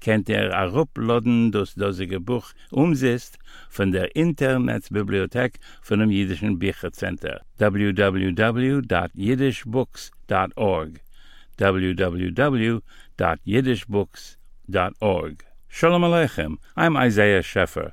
kennt er arupladen das dasige buch umsetzt von der internetbibliothek von dem jidischen bichercenter www.jidishbooks.org www.jidishbooks.org shalom aleichem. I'm isaiah scheffer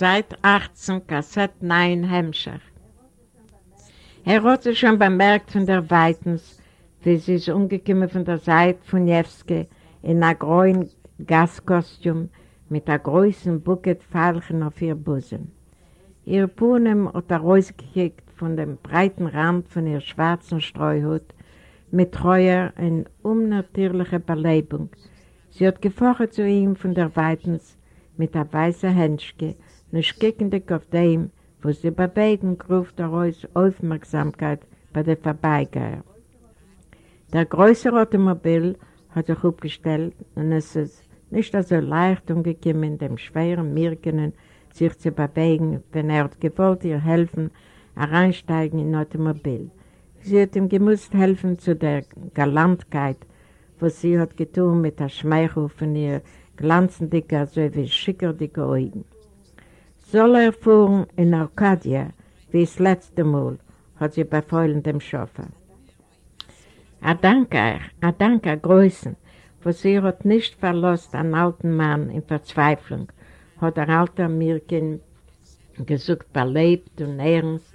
Seit 18, Kassett 9, Hemmscher. Er hat sich schon bemerkt von der Weitens, wie sie ist umgekommen von der Seite von Jewski in einem grünen Gaskostüm mit einem großen Bucket Falchen auf ihr Busen. Ihr Puhnen hat er rausgekickt von dem breiten Rand von ihr schwarzen Streuhut mit treuer und unnatürlicher Belebung. Sie hat gefochten zu ihm von der Weitens mit einem weißen Händchen nicht kickendig auf dem, wo sie bei beiden ruft daraus Aufmerksamkeit bei der Vorbeigeher. Der größere Automobil hat sich aufgestellt und es ist nicht so leicht umgekommen, dem schweren Mirkenen sich zu bewegen, wenn er hat gewollt, ihr helfen, reinsteigen in Automobil. Sie hat ihm gemusst helfen zu der Galantkeit, was sie hat getan mit der Schmeichel von ihr glanzendicker, so wie schickerdicke Augen. Soll er fuhren in Arcadia, wie das letzte Mal, hat sie befeuillen dem Schoffer. A danke euch, a danke Größen, wo sie hat nicht verlost einen alten Mann in Verzweiflung, hat der alte Mirkin gesucht belebt und ernst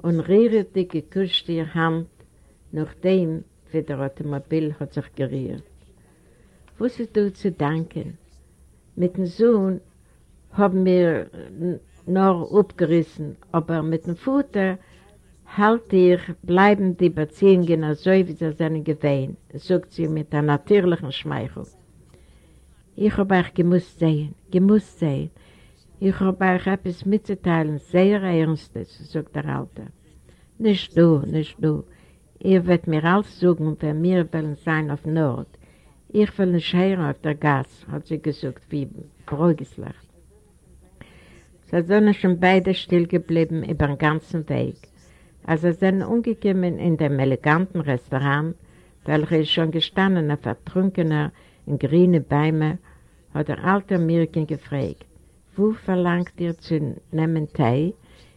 und rührte gekuscht ihr Hand, nachdem wie der Automobil hat sich gerührt. Wusstest du zu danken? Mit dem Sohn haben wir noch abgerissen, aber mit dem Futter halt ihr, bleiben die Beziehungen so, wie sie sind gewesen, sagt sie mit einer natürlichen Schmeichel. Ich habe euch gemusst sehen, gemusst sehen. Ich habe euch etwas mitzuteilen, sehr Ernstes, sagt der Alte. Nicht du, nicht du. Ihr werdet mir alles sagen, wenn wir wollen sein auf Nord. Ich will nicht hören auf der Gas, hat sie gesagt, wie Bräugeslacht. Sie sind schon beide still geblieben über den ganzen Weg. Als sie sind umgekommen in dem eleganten Restaurant, welches schon gestanden auf vertrunkener in grüne Bäume, hat der alte Mirken gefragt, wo verlangt ihr zu nehmen Tee?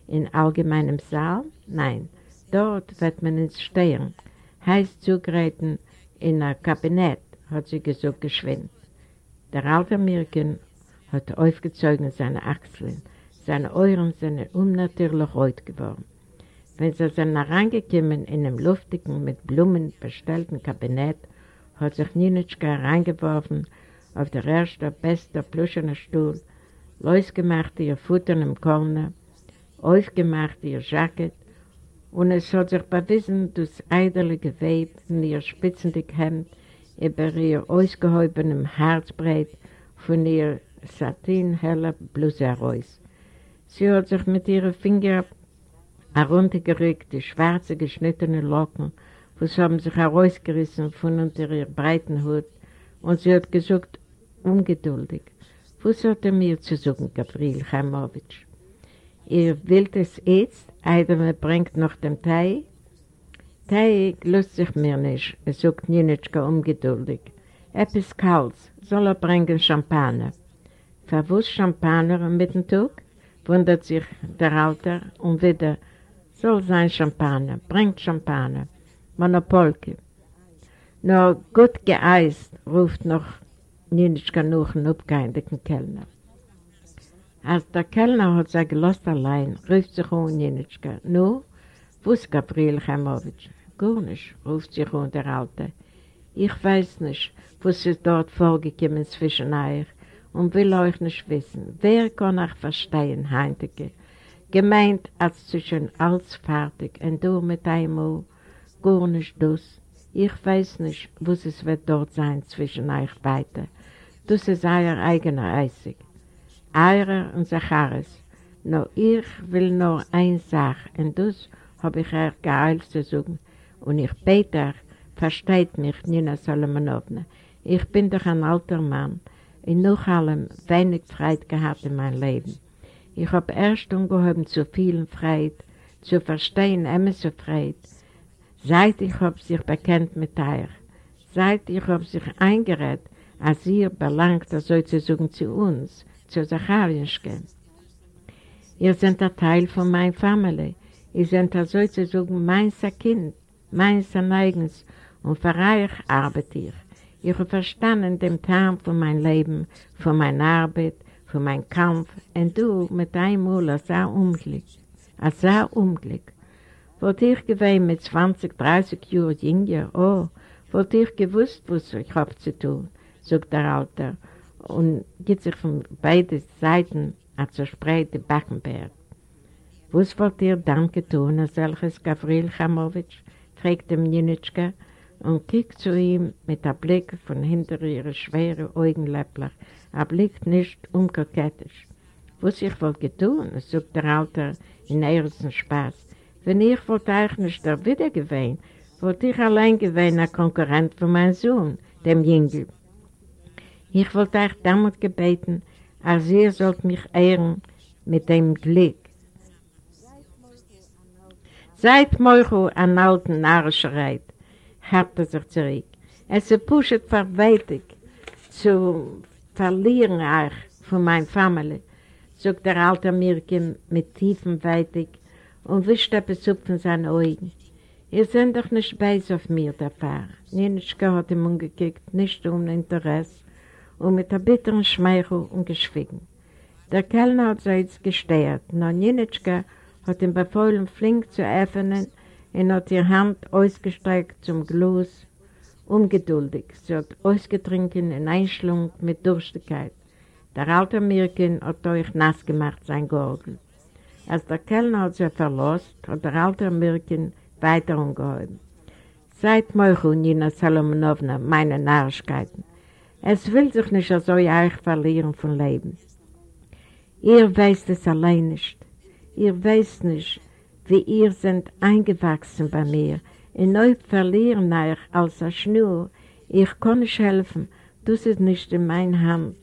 In allgemeinem Saal? Nein, dort wird man ins Stehen. Heißt zugreifen in ein Kabinett, hat sie gesagt, geschwind. Der alte Mirken hat aufgezogen seine Achseln, seine Ohren sind unnatürlich rot geworden. Wenn sie sind hereingekommen in einem luftigen, mit Blumen bestellten Kabinett, hat sich Ninitschka reingeworfen auf der erste, beste, pluschene Stuhl, losgemacht ihr Futter im Korner, aufgemacht ihr Jacket, und es hat sich bewiesen, das eiderliche Web in ihr spitzendig Hemd über ihr ausgehäubenem Herzbreit von ihr satinheller Bluse heraus. Sie hat sich mit ihren Fingern heruntergerückt, die schwarze geschnittene Locken, was haben sich herausgerissen von unter ihr breiten Hut, und sie hat gesagt, ungeduldig, was hat er mir zu sagen, Gabriel Chaimowitsch? Ihr wollt es jetzt, einer bringt noch den Tee? Tee lust sich mir nicht, sagt Nienitschka ungeduldig. Etwas Kaltes, soll er bringen Champagner. Verwusst Champagner mit dem Tag? Wundert sich der Alter und wieder, soll sein Champagner, bringt Champagner, Monopolke. Nur gut geeist, ruft noch Nienitschka noch einen abgeheinigten Kellner. Als der Kellner hat sich gelost allein, ruft sich um Nienitschka, nu, wuss Gabriel Chaimowitsch, gar nicht, ruft sich um der Alte. Ich weiß nicht, was ist dort vorgekommen zwischen euch und will euch nicht wissen. Wer kann euch verstehen, Heinteke? Gemeint, als zwischen alles fertig und du mit einmal gar nicht das. Ich weiß nicht, was es wird dort sein zwischen euch weiter. Das ist euer eigener Eisig. Eurer und Zacharis. Nur ich will nur eine Sache und das habe ich euch geeilt zu sagen. Und ich bete, versteht mich, Nina Solomonowna. Ich bin doch ein alter Mann und noch allem wenig Freude gehabt in meinem Leben. Ich habe erst umgehoben zu vielen Freude, zu verstehen immer so Freude, Seit ich hab sich bekannt mit euch, seit ich hab sich eingerät, als ihr belangt, sozusagen zu uns, zu Zacharienschen. Ihr seid ein Teil von meiner Familie. Ihr seid sozusagen mein Kind, mein eigens, und für euch arbeite ich. Ich habe verstanden den Tarn von meinem Leben, von meiner Arbeit, von meinem Kampf, und du mit einem Mal als ein Unglück, als ein Unglück. Wollte ich gewesen mit 20, 30 Jahren jünger, oh, wollte ich gewusst, was ich habe zu tun, sagt der Alte und geht sich von beiden Seiten an zerspreite Backenberg. Was wollt ihr dann tun, als solches Gavril Chamowitsch? fragt dem Jenitschka und kickt zu ihm mit einem Blick von hinter ihre schweren Augenläppler, ein Blick nicht unkokettisch. Was ich wohl getun, sagt der Alte in ersten Spaß, wenn ich wollte euch nicht der Wieder gewesen, wollte ich allein gewesen ein Konkurrent von meinem Sohn, dem Jüngel. Ich wollte euch damals gebeten, als ihr sollt mich ehren mit dem Glück. Seid Molcho an alten Narrischereit, hat er sich zurück. Es ist pushet verweitig zu verlieren euch von meiner Familie, sagt der alte Mirkin mit tiefem Weitig und wischt etwas auf von seinen Augen. Ihr seid doch nicht beiß auf mir, der Pfarrer. Nienitschka hat ihm umgekickt, nicht ohne Interesse, und mit einem bitteren Schmeichel und geschwiegen. Der Kellner hat sich jetzt gesteuert, nur Nienitschka hat ihm befohlen, flink zu öffnen und hat ihre Hand ausgestreckt zum Glas, ungeduldig. Sie hat ausgetrinken in Einschlung mit Durstigkeit. Der alte Mirkin hat euch nass gemacht, sein Gordel. Als der Kellner hat sie verlost, hat der alte Mirkin weiter umgehoben. Seid Meuchel, Nina Salomonowna, meine Narrigkeiten. Es will sich nicht so euch verlieren von Leben. Ihr weißt es allein nicht. Ihr weißt nicht, wie ihr seid eingewachsen bei mir. In euch verlieren euch als eine Schnur. Ich kann nicht helfen, das ist nicht in meiner Hand.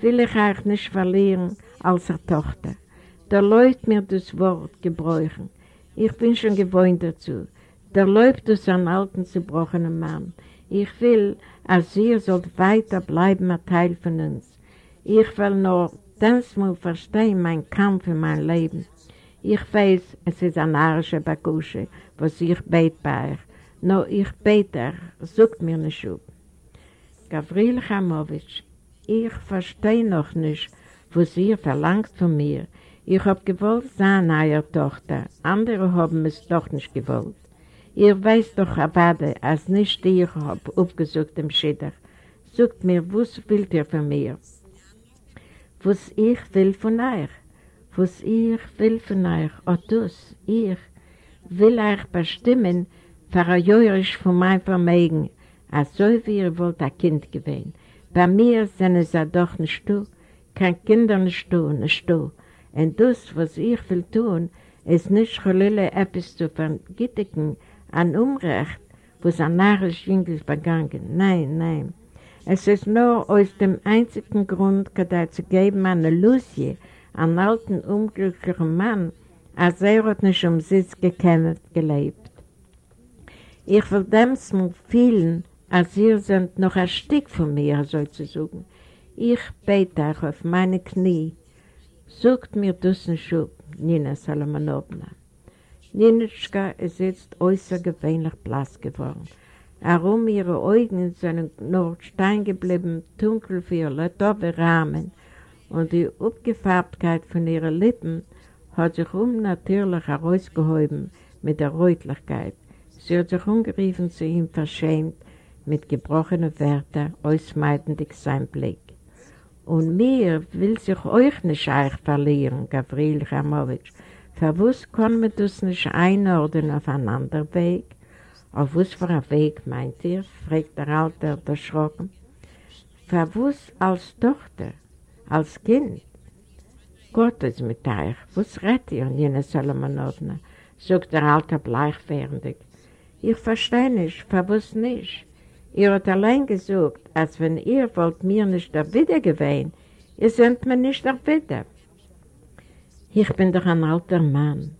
Will ich euch nicht verlieren als eine Tochter. Da läuft mir das Wort gebräuchen. Ich bin schon gewohnt dazu. Da läuft es an alten, zerbrochenen Mann. Ich will, als ihr sollt weiter bleiben, ein Teil von uns. Ich will nur das mal verstehen, mein Kampf in meinem Leben. Ich weiß, es ist ein arische Bakusche, was ich bete bei euch. Nur ich bete, sucht mir nicht auf. Gavril Chamowitsch, ich verstehe noch nicht, was ihr verlangt von mir. Ich hab gewollt sein, euer Tochter. Andere haben es doch nicht gewollt. Ihr weißt doch, Abade, als nicht ich hab aufgesucht im Schiddach. Sagt mir, was wollt ihr von mir? Was ich will von euch. Was ich will von euch. Oh, das, ich will euch bestimmen, verjährisch von meinem Vermögen, als so wie ihr wollt ein Kind gewesen. Bei mir sind es ja doch nicht du, kein Kinder nicht du, nicht du. Und das, was ich will tun, ist nicht Cholile etwas zu vergittigen an Umrecht, was ein narrisch Jüngel begangen. Nein, nein. Es ist nur aus dem einzigen Grund, gerade zu geben an Lucie, einen alten, unglücklichen Mann, als er hat nicht um Sitz gekannt, gelebt. Ich will dem zum vielen, als ihr seid noch ein Stück von mir, sozusagen. Ich bete euch auf meine Knie, Sucht mir dussen Schub, Nina Salomonowna. Ninitschka ist jetzt äußergewöhnlich blass geworden. Herum ihre Augen sind noch stein geblieben, dunkelviolett, doofe Rahmen, und die Abgefärbtheit von ihren Lippen hat sich unnatürlich herausgehoben mit der Reutlichkeit. Sie hat sich umgeriefen zu ihm verschämt, mit gebrochenen Wörtern, ausmeidendig sein Blick. Und mir will sich euch nicht euch verlieren, Gavril Chamowitsch. Verwusst kann man das nicht einordnen auf einen anderen Weg? Auf was für einen Weg meint ihr? fragt der Alte erschrocken. Verwusst als Tochter, als Kind. Gott ist mit euch. Was redet ihr, Nina Solomonowna? sagt der Alte bleichfährendig. Ich verstehe nicht, verwusst nicht. Ihr habt allein gesagt, als wenn ihr wollt mir nicht der Wider gewähnen, ihr seid mir nicht der Wider. Ich bin doch ein alter Mann.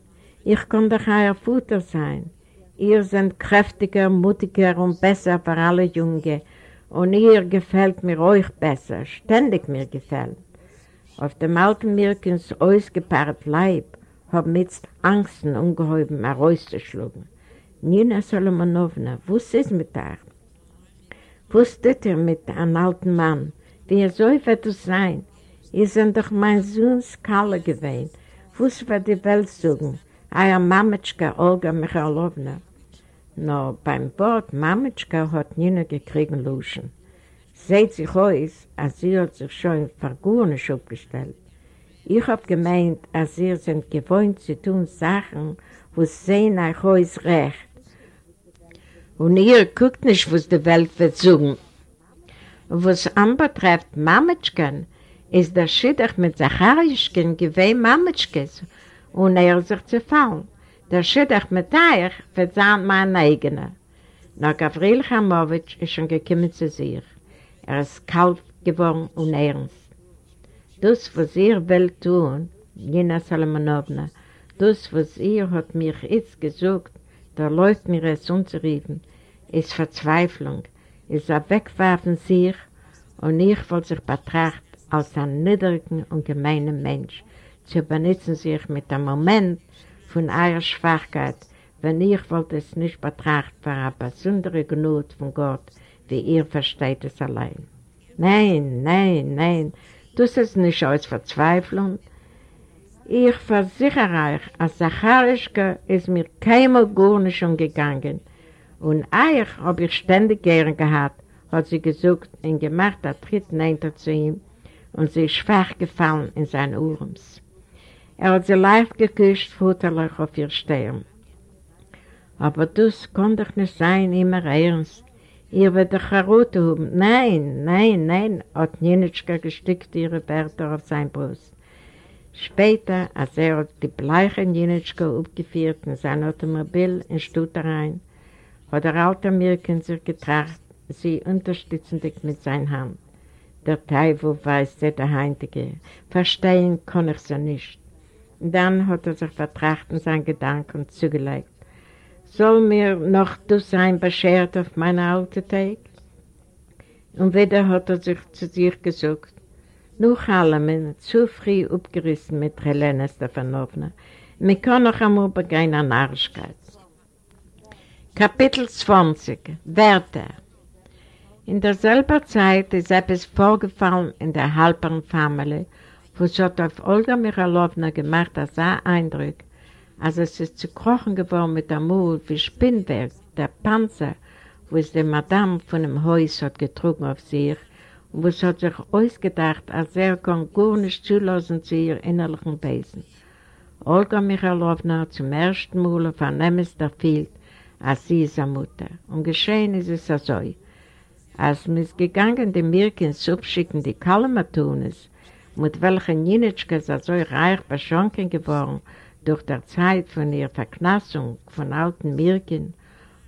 Ich kann doch euer Futter sein. Ihr seid kräftiger, mutiger und besser für alle Jungen. Und ihr gefällt mir euch besser, ständig mir gefällt. Auf dem alten Mirkens ausgepaart Leib haben jetzt Angsten ungeheuben herauszuschlagen. Nina Solomonowna, was ist mit euch? Was tut ihr mit einem alten Mann? Wie soll wird es sein? Ihr seid doch mein Sohns Kalle gewesen. Was wird die Welt sagen? Euer Mametschka Olga Michalowna. No, beim Wort Mametschka hat Nina gekriegt Luschen. Seht sich aus, als sie hat sich schon vergurnisch aufgestellt. Ich hab gemeint, als ihr sind gewohnt zu tun Sachen, wo sehen euch aus recht. Und ihr guckt nicht, was die Welt wird sagen. Was anbetrifft Mametschken, ist der Schiddach mit Zacharischken gewähnt Mametschkes und er sich zu fallen. Der Schiddach mit euch wird sein mein eigener. Na Gavril Chamowitsch ist schon gekommen zu sich. Er ist kalt geworden und ernst. Das, was ihr wollt tun, Nina Salomonowna, das, was ihr hat mir jetzt gesagt, da läuft mir es unzureden, ist Verzweiflung, ist ein Wegwerfen sich und ich will sich betrachten als ein niedrigen und gemeinen Mensch, zu benutzen sich mit dem Moment von eurer Schwachkeit, wenn ich wollte es nicht betrachten für eine besondere Gnut von Gott, wie ihr versteht es allein. Nein, nein, nein, das ist nicht aus Verzweiflung. Ich versichere euch, als Zacharischke ist mir keinmal gar nicht umgegangen. Und euch habe ich ständig gern gehabt, hat sie gesagt und gemacht, der Tritt nehmt zu ihm und sie ist schwach gefallen in sein Urms. Er hat sie leicht geküsst, futterlich auf ihr Stirn. Aber das kann doch nicht sein, immer ernst. Ihr werdet doch Charote haben. Nein, nein, nein, hat Nienitschka gestickt ihre Bärte auf sein Brust. Später, als er die bleiche Nienitschka aufgeführt in sein Automobil in Stutterein, hat der alte Mirken sich getracht, sie unterstützendig mit seiner Hand. Der Teufel weiß, der der Heintige. Verstehen kann ich sie nicht. Und dann hat er sich vertracht in seinen Gedanken zugelegt. Soll mir noch das sein beschert auf meine alte Tag? Und wieder hat er sich zu sich gesagt, noch allem zu früh abgerissen mit Helena Stefanovna. Wir können noch einmal begehen an Arschkeit. Kapitel 20 Werte In derselben Zeit ist etwas vorgefallen in der Halpern Es hat auf Olga Michalowna gemacht als ein Eindruck, als es ist zu krochen geworden mit dem Mund wie Spinnwerk, der Panzer, wo es die Madame von dem Haus hat getrunken auf sich und wo es hat sich ausgedacht, als er kann gar nicht zulassen zu ihr innerlichen Wesen. Olga Michalowna zum ersten Mal vernehmen es der Field, als sie ist eine Mutter. Und geschehen ist es so. Als mis gegangen die Mirkens subschicken die Kalmatunes, mit welchen Jinitschke so reich beschonken geworden, durch die Zeit von ihrer Verknassung von alten Mirken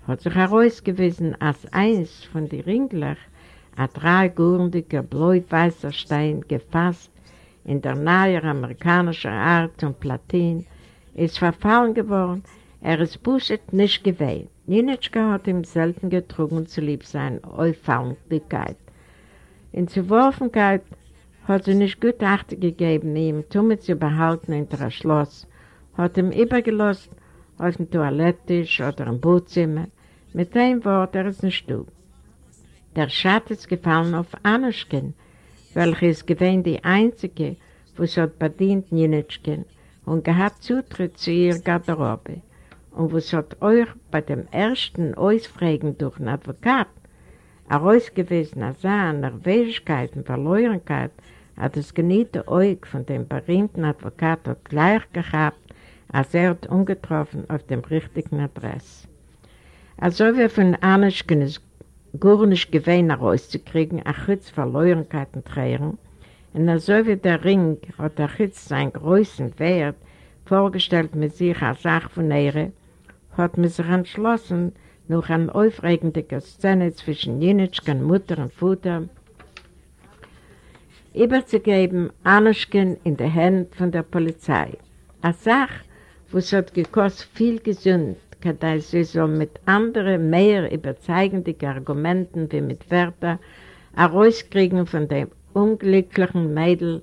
hat sich herausgewiesen als eins von den Ringlern ein dreigurniger, bläu-weißer Stein gefasst in der nahe amerikanischen Art und Platin, ist verfallen geworden, er ist Buschet nicht gewählt. Ninitschka hat ihm selten getrunken zu lieb sein Auffalligkeit. In Zuworfenkeit hat sie nicht gut Achte gegeben, ihm Tumme zu behalten in das Schloss, hat ihm übergelassen auf dem Toilettisch oder im Bootzimmer. Mit dem Wort, er ist ein Stub. Der Schatten ist gefallen auf Anuschken, welche ist gewesen die einzige, wo sie hat bedient Ninitschken und gehabt Zutritt zu ihrer Garderobe. und was hat euch bei dem ersten Ausfragen durch einen Advokat herausgewiesen, als er an Nervigkeit und Verleuernkeit hat das geniete Auge von dem berühmten Advokat gleich gehabt, als er hat ungetroffen auf dem richtigen Adress. Also wie von Anischken ist gar nicht gewähnt herauszukriegen, ein Schutz Verleuernkeit und Tränen, und also wie der Ring hat der Schutz seinen größten Wert vorgestellt mit sich als Sache von Ehre, hat man sich entschlossen, noch eine aufregende Szene zwischen Jenitschken, Mutter und Vater überzugeben, Anuschken in die Hände von der Polizei. Eine Sache, wo es hat gekostet viel gesund, kann sie so mit anderen, mehr überzeugenden Argumenten wie mit Wörtern herauskriegen von dem unglücklichen Mädel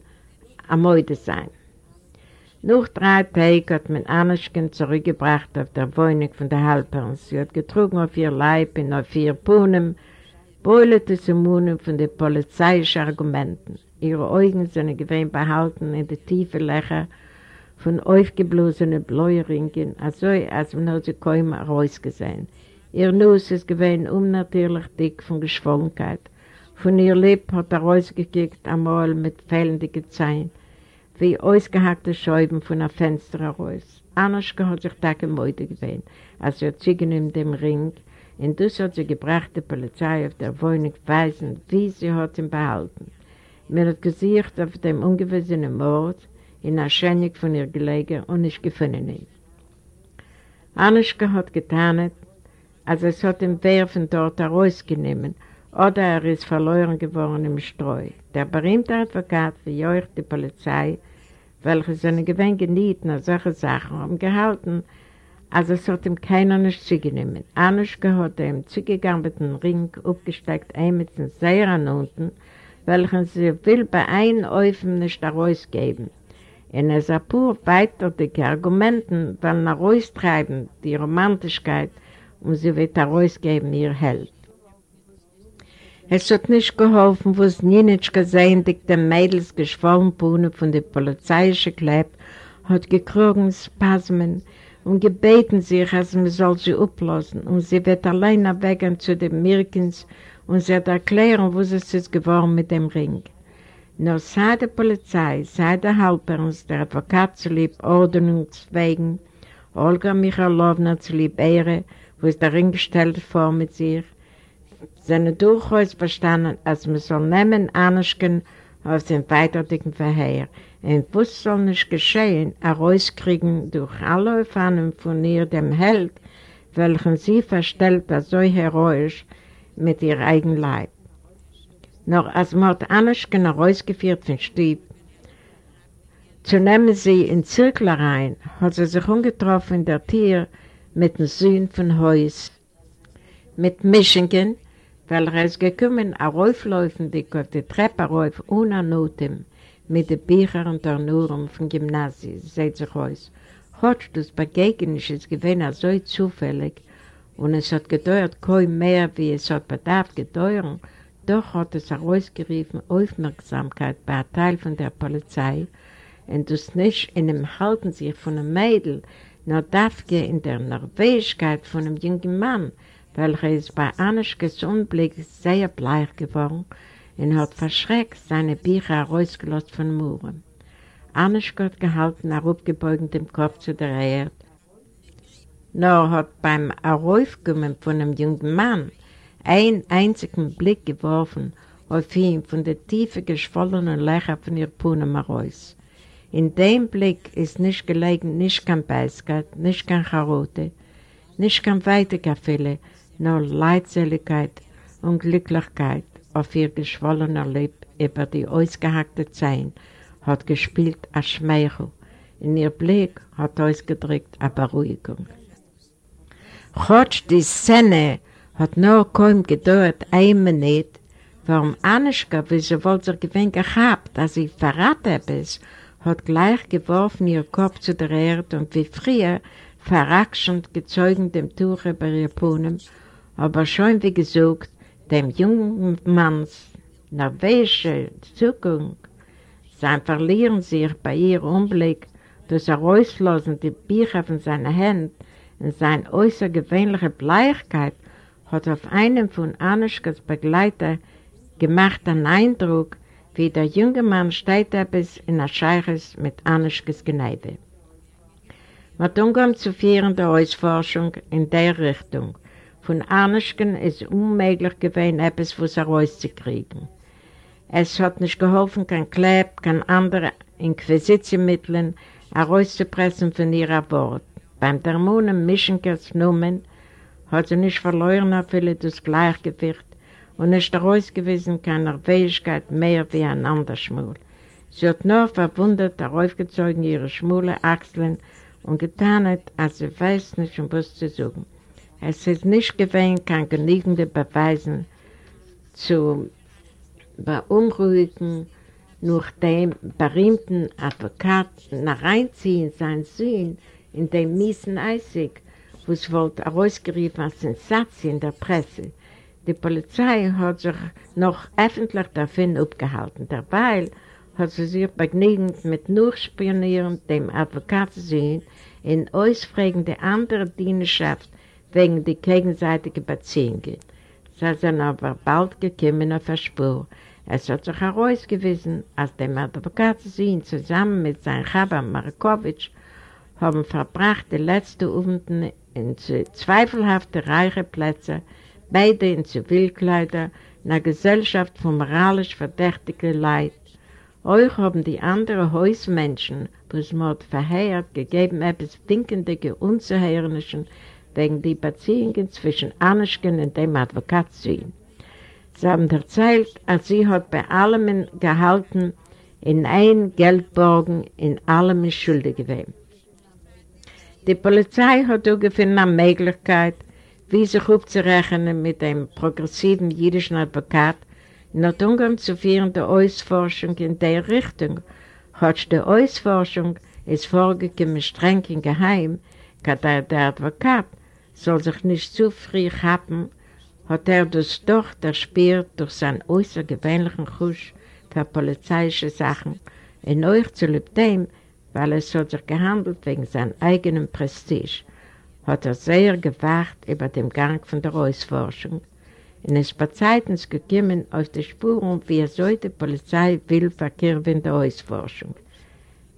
am Mäude sein. Nach drei Tagen hat man Anuschken zurückgebracht auf der Wohnung von der Halperin. Sie hat getrunken auf ihr Leib und auf ihr Puhnen, beulete sie Munnen von den polizeilichen Argumenten. Ihre Augen sind gewähnt behalten in die tiefen Löcher von aufgeblasenen Bläueringen, also als man sie kaum herausgesehen. Ihr Nuss ist gewähnt unnatürlich dick von Geschwollenkeit. Von ihr Lipp hat er rausgekickt einmal mit fehlenden Zähnen wie ausgehackte Scheiben von einem Fenster heraus. Anuschka hat sich da gemäude gewöhnt, als er ziegen in dem Ring, und das hat sie gebracht, die Polizei auf der Wohnung weisen, wie sie hat ihn behalten. Mir hat gesiegt auf dem ungewissenen Mord, in der Schönig von ihr gelegen und nicht gefunden ihn. Anuschka hat getan, als es hat ihn wer dort herausgenommen, oder er ist verloren geworden im Streu. Der berühmte Advokat für die Polizei welche seine Gewinn genieten an solche Sachen haben gehalten, als es hat ihm keiner nicht zugenommen. Anuschka hat er im zugegammelten Ring aufgesteckt, ein mit den Seirern unten, welchen sie will bei einem Eufen nicht herausgeben. In es ein pur weiterdicke Argumenten wollen heraustreiben die Romantischkeit und sie wird herausgeben ihr Held. Es hat nicht geholfen, wo es nie nicht gesehen, dass der Mädels geschwollen Bühne von der polizeiischen Kleib hat gekrogen Spasmen und gebeten sich, als man soll sie ablassen. Und sie wird allein weggehen zu den Mirkens und sie hat erklären, wo es ist geworden mit dem Ring. Nur sei der Polizei, sei der Halperns, der Advokat zu lieb Ordnungswegen, Olga Michalowna zu lieb Ehre, wo es der Ring gestellt vor mit sich, seine durchaus verstanden, als man soll nehmen Anuschken auf den weiterdicken Verheer. Und was soll nicht geschehen, herauskriegen durch alle Fahnen von ihr dem Held, welchen sie verstellt so heroisch mit ihr eigenen Leib. Noch als man hat Anuschken herausgeführt von Stieb, zu nehmen sie in Zirkel rein, hat sie sich umgetroffen in der Tier mit dem Sühn von Heus, mit Mischingen, welcher ist gekommen, aufläufendig auf die Treppe rauf, ohne Noten, mit den Büchern und der Nuren vom Gymnasium, seht sich aus. Hat das Begegnis ist gewesen so zufällig. Und es hat gedauert kaum mehr, wie es hat bedarf gedauert, doch hat es herausgerufen Aufmerksamkeit bei einem Teil von der Polizei. Und das nicht in dem Halten sich von einem Mädel, nur darf in der Norwegigkeit von einem jungen Mann, welcher ist bei Anischkes Unblick sehr bleich geworden und hat verschreckt seine Bücher herausgelöst von Muren. Anischke hat gehalten, herabgebeugt dem Kopf zu der Erde. Nur hat beim Heraufkommen von einem jungen Mann einen einzigen Blick geworfen auf ihn von der tiefe geschwollenen Lächer von ihr Puhnen heraus. In dem Blick ist nicht gelegen, nicht kein Beiskeit, nicht kein Charote, nicht kein Weitergefühle, nur Leidseligkeit und Glücklichkeit auf ihr geschwollener Lipp über die ausgehackte Zähne hat gespielt als Schmeichel. In ihr Blick hat ausgedrückt eine Beruhigung. Trotz die Szene hat nur kaum gedauert, ein Minute, warum Anischka, wie sie wohl sich gewinnt gehabt, dass sie verraten etwas, hat gleich geworfen ihr Kopf zu der Erde und wie früher verrackschend gezeugt dem Tuch über ihr Puhnen aber schon wie gesagt, dem jungen Manns nervöse Zukunft, sein Verlieren sich bei ihr Umblick, das Herauslassen die Bücher von seinen Händen und seine äußergewöhnliche Bleichkeit hat auf einen von Anuschkas Begleiter gemacht einen Eindruck, wie der junge Mann steht etwas in der Scheiches mit Anuschkas Gneibe. Man umgeht zu führen der Ausforschung in der Richtung. Von Anuschken ist unmöglich gewesen, etwas was herauszukriegen. Es hat nicht geholfen, kein Kleb, kein andere Inquisitionsmitteln herauszupressen von ihrer Wort. Beim Dämonen Mischenkers Numen hat sie nicht verloren auf viele das Gleichgewicht und nicht herausgewiesen keine Fähigkeit mehr wie ein anderer Schmul. Sie hat nur verwundert heraufgezogen ihre schmule Achseln und getan hat, als sie weiß nicht, um was zu suchen. Es ist nicht gewesen, kein genügende Beweisen zu beunruhigen, durch den berühmten Advokat nach reinziehen sein Sinn in den miesen Eisig, was wollte herausgerufen als Sensation in der Presse. Die Polizei hat sich noch öffentlich davon abgehalten. Dabei hat sie sich begnügend mit nur Spionieren dem Advokat sehen in ausfragende andere Dienerschaft wegen der gegenseitigen Beziehungen. Sie sind aber bald gekommen auf Spur. Es hat sich herausgewiesen, als der Advokat sie zusammen mit seinem Chaber Markowitsch haben verbracht die letzten Abenden in zweifelhafte reiche Plätze, beide in Zivilkleider, in einer Gesellschaft von moralisch verdächtigen Leid. Euch haben die anderen Hausmenschen, was man verheert, gegeben etwas Dinkende Unzuhörnischen wegen der Beziehungen zwischen Anischken und dem Advokat Sühn. Sie haben erzählt, als sie hat bei allem gehalten, in ein Geldborgen in allem schuldig gewesen. Die Polizei hat auch gefunden eine Möglichkeit, wie sich aufzurechnen mit einem progressiven jüdischen Advokat, nicht Umgang zu führen der Ausforschung in der Richtung. Hat die Ausforschung ist vorgekommen streng und geheim, kann der Advokat soll sich nicht zu früh haben, hat er das doch erspürt durch seinen außergewöhnlichen Kusch für polizeiliche Sachen, in euch zu dem, weil es hat sich gehandelt wegen seinem eigenen Prestige, hat er sehr gewacht über den Gang von der Ausforschung und ist bei Zeiten gekommen auf die Spuren, wie er so die Polizei will verkehren in der Ausforschung.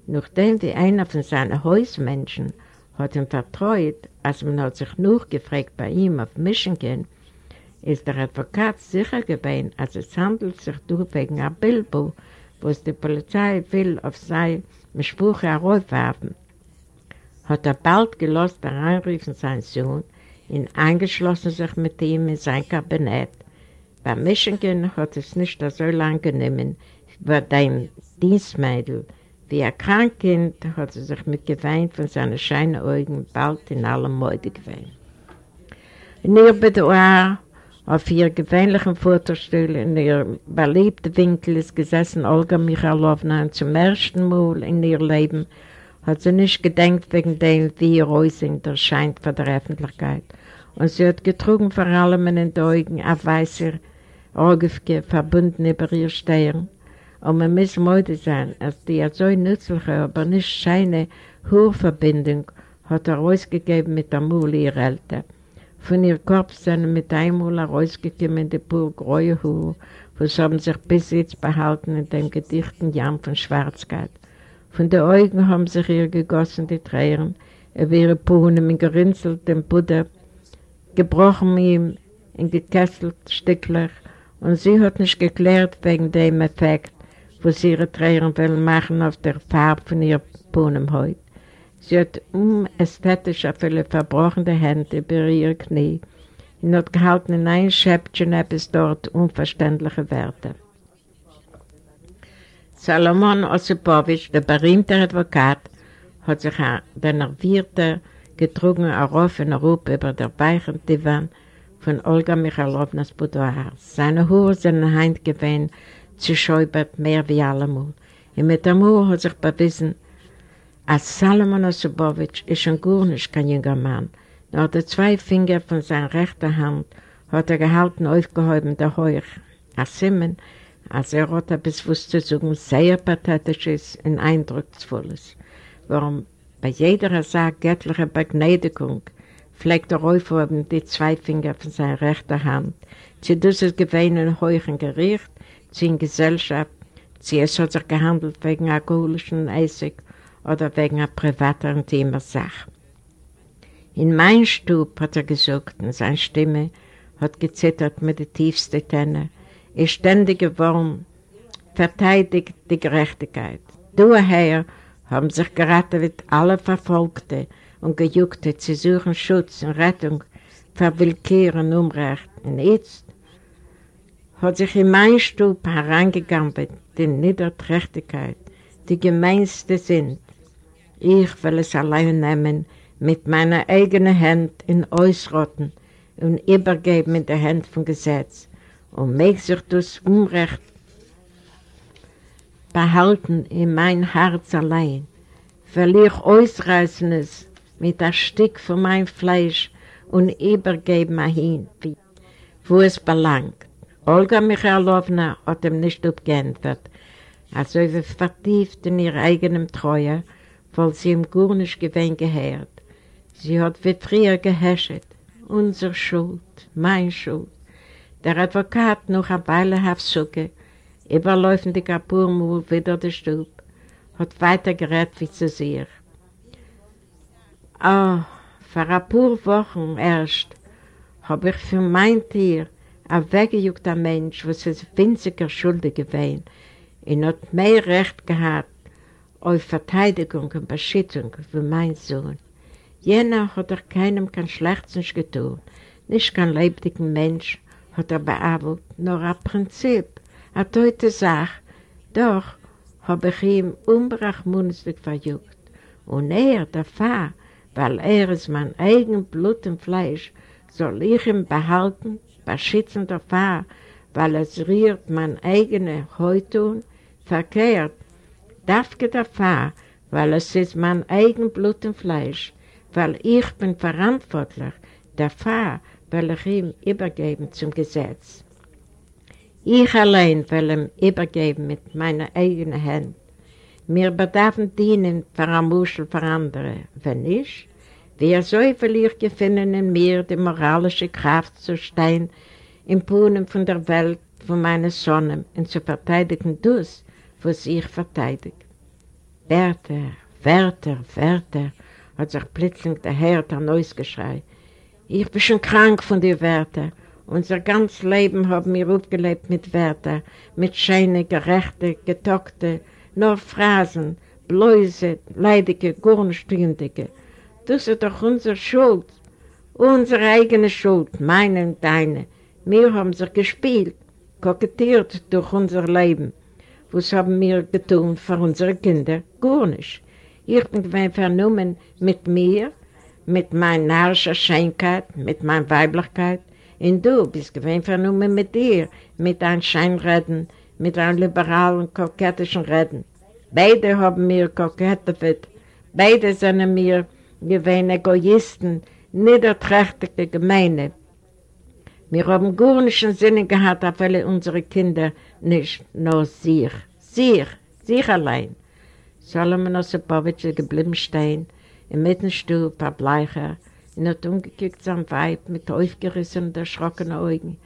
Nachdem wie einer von seinen Hausmenschen hat ihm vertraut, als man hat sich nur gefragt bei ihm auf Michigan, ist der Advokat sicher gewesen, als es handelt sich durch wegen ein Bilbo, was die Polizei will auf sein mit Spruch heraufwerfen, hat er bald gelost hereinrufen seinen Sohn und eingeschlossen sich mit ihm in sein Kabinett. Bei Michigan hat es nicht so lange genommen, bei dem Dienstmädel, wie ein Krankkind hat er sich mit Gewein von seinen scheinen Augen bald in allem Mäude gewöhnt. In ihr Bedauer auf ihr gewöhnlichen Fotostuhl in ihr beliebten Winkel ist gesessen Olga Michalowna und zum ersten Mal in ihr Leben hat sie nicht gedenkt wegen dem, wie ihr Äußering erscheint vor der Öffentlichkeit. Und sie hat getrunken vor allem in den Augen auf weißer Orgefke verbunden über ihr Stirn. Und man muss müde sein, als die so nützliche, aber nicht scheine Hurverbindung hat er ausgegeben mit der Mule ihrer Eltern. Von ihr Kopf sind mit einmal herausgekommen die pur graue Haare, was haben sich bis jetzt behalten in dem gedichten Jamm von Schwarzkeit. Von den Augen haben sich ihr gegossen die Tränen, über ihre Puhnen mit gerinzeltem Buddha, gebrochen ihm in gekesselt Stücklich, und sie hat nicht geklärt wegen dem Effekt, was ihre Tränen wollen machen auf der Farbe von ihr Puhnenhaut. Sie hat unästhetisch auf ihre verbrochene Hände über ihr Knie und hat gehalten in ein Schäppchen etwas dort unverständliche Werte. Salomon Osipowitsch, der berühmte Advokat, hat sich der nervierte, getrunken auf und auf über der weichen Divan von Olga Michalownas Boudoir. Seine Haare sind Hand gewesen, zerschäubert mehr wie allemal. Und mit dem Haar hat sich bewiesen, als Salomon Osipowitsch ist schon gar nicht kein junger Mann. Nur die zwei Finger von seiner rechten Hand hat er gehalten, aufgehoben, der Heuch. Als Simen, als er hat etwas wusste zu sagen, sehr pathetisches und eindrucksvolles. Warum bei jeder Sache göttliche Begnadigung pflegt er aufhoben die zwei Finger von seiner rechten Hand. Sie dieses gewähnen heuchen Gericht, sie in Gesellschaft, sie es hat sich gehandelt wegen alkoholischen Eisig oder wegen einer privaten intimer Sache. In mein Stub, hat er gesagt, und seine Stimme hat gezittert mit den tiefsten Tänen, ist ständig geworden, verteidigt die Gerechtigkeit. Du, Herr, haben sich geraten mit alle Verfolgten und Gejuckte zu suchen Schutz und Rettung für Willkür Unrecht. Und jetzt hat sich in mein Stub herangegangen die Niederträchtigkeit, die gemeinste sind. Ich will es allein nehmen, mit meiner eigenen Hand in Ausrotten und übergeben in der Hand vom Gesetz und mich sich das Unrecht behalten in mein Herz allein, will ich ausreißen es mit einem Stück von meinem Fleisch und übergeben hin, wo es belangt. Olga Michailowna hat ihm nicht abgeantwortet, also wie vertieft in ihrer eigenen Treue, weil sie ihm gar nicht gewinn gehört. Sie hat wie früher gehäschet, unsere Schuld, mein Schuld. Der Advokat noch eine Weile Hafsuche, überläufend die Kapurmul wieder der Stub, hat weiter gerät wie zu sehr. Ah, oh, vor ein paar Wochen erst habe ich für mein Tier ein weggejuckter Mensch, was es winziger schuldig gewesen, und hat mehr Recht gehabt auf Verteidigung und Beschützung wie mein Sohn. Jener hat er keinem kein Schlechtes getan, nicht kein lebendigen Mensch hat er bearbeitet, nur ein Prinzip, eine teute Sache. Doch habe ich ihm unbrachmunzig verjuckt. Und er, der Pfarr, weil er ist mein eigen Blut und Fleisch, soll ich ihn behalten, beschützen der Pfarr, weil es rührt mein eigene Häutun, verkehrt, darf der Pfarr, weil es ist mein eigen Blut und Fleisch, weil ich bin verantwortlich, der Pfarr will ich ihm übergeben zum Gesetz. Ich allein will ihm übergeben mit meiner eigenen Hand. Mir bedarfen dienen für eine Muschel für andere. Wenn nicht, wer soll will ich gefunden in mir die moralische Kraft zu stehen, im Puhnen von der Welt, von meiner Sonne und zu verteidigen das, was ich verteidige. Wärter, Wärter, Wärter, hat sich plötzlich der Herr der Neues geschrei. Ich bin schon krank von den Wärter. Unser ganzes Leben haben wir aufgelebt mit Wörtern, mit schönen, gerechten, getockten, nur Phrasen, Bläuse, leidige, gurnstündige. Das ist doch unsere Schuld, unsere eigene Schuld, meine und deine. Wir haben sie gespielt, kokettiert durch unser Leben. Was haben wir getan für unsere Kinder? Gar nicht. Ich bin vernommen mit mir, mit meiner narrischer Schönheit, mit meiner Weiblichkeit, und du bist gewinn vernommen mit dir, mit deinem Scheinreden, mit deinem liberalen, kokettischen Reden. Beide haben mir kokettet, beide sind mir gewinn Egoisten, niederträchtige Gemeine. Wir haben gar nicht den Sinn gehabt, auf alle unsere Kinder nicht, nur sich, sich, sich allein. Solomon Osipowitsch ist geblieben stehen, im Mittenstub, ein Bleicher, und hat umgekickt sein Weib mit aufgerissenen, erschrockenen Augen.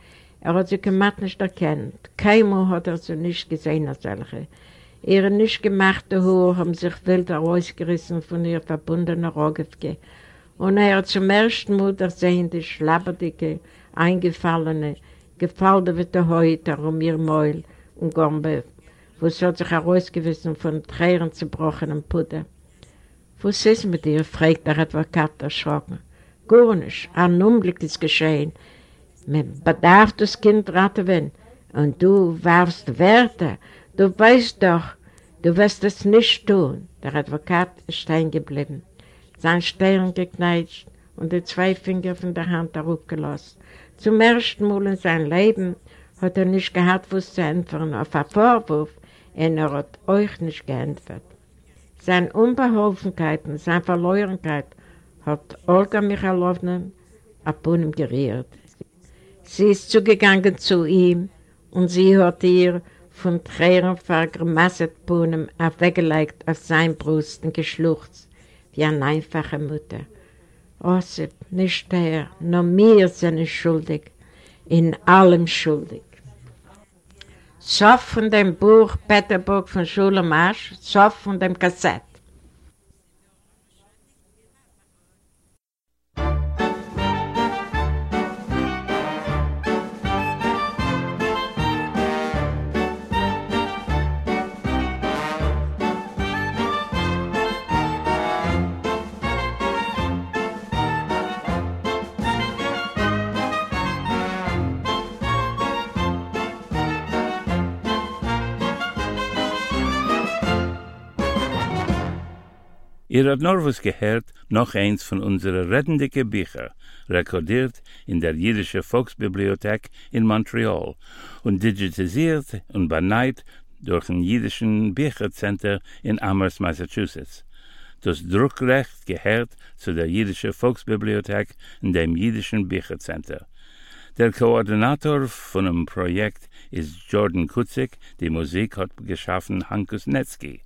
Er hat sie gemacht nicht erkannt. Keinmal hat er sie nicht gesehen als solche. Ihre nicht gemachte Haare haben sich wild herausgerissen von ihr verbundenen Rogefke. Und er hat zum ersten Mal gesehen, die schlabberdige, eingefallene, gefaltete Häute um ihr Mäul und Gombe, wo sie hat sich herausgewissen von Tränen zerbrochenem Puder. Was ist mit ihr? fragt der Advokat erschrocken. Gar nicht. Ein Unglück ist geschehen. Man bedarf das Kind raten, und du warfst Werte. Du weißt doch, du wirst es nicht tun. Der Advokat ist stehen geblieben, sein Stirn gekneitscht und die zwei Finger von der Hand herabgelassen. Zum ersten Mal in seinem Leben hat er nicht gehabt, was zu entfernen auf einen Vorwurf, und er hat euch nicht geantwortet. Seine Unbeholfenkeit und seine Verlorenheit hat Olga Michalowna Apunem gerührt. Sie ist zugegangen zu ihm und sie hat ihr von Tränen vergrimasset Punem aufweggelegt auf sein Brust und geschluchzt wie eine einfache Mutter. Ossip, nicht er, nur mir sind schuldig, in allem schuldig. Sof von dem Buch Peterburg von Schule Marsch, Sof von dem Kassett. Ihr habt noch was gehört, noch eins von unsere redendike Bücher, rekordiert in der jüdische Volksbibliothek in Montreal und digitalisiert und beneit durch ein jüdischen Büchercenter in Amherst, Massachusetts. Das Druckrecht gehört zu der jüdische Volksbibliothek in dem jüdischen Büchercenter. Der Koordinator von dem Projekt ist Jordan Kutzik, die Musik hat geschaffen Hankus Netzki.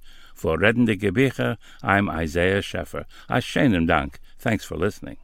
For Reddende Gebiche, I'm Isaiah Scheffer. A schönen Dank. Thanks for listening.